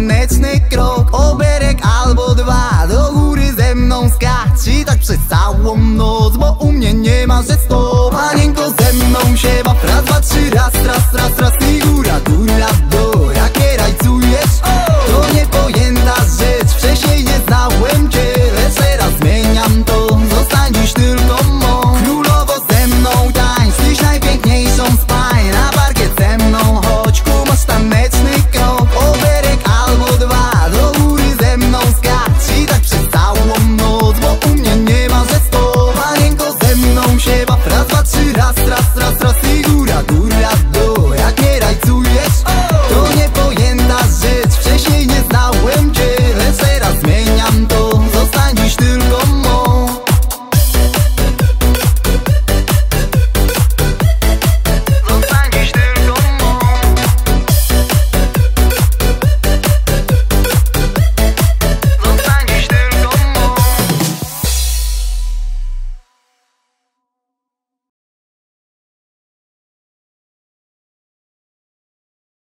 taneczny krok Oberek albo dwa. Do góry ze mną skacz I tak przez całą noc Bo u mnie nie ma, że stop Panienko ze mną się baw Raz, dwa, trzy, raz, raz, raz, raz I góra, góra.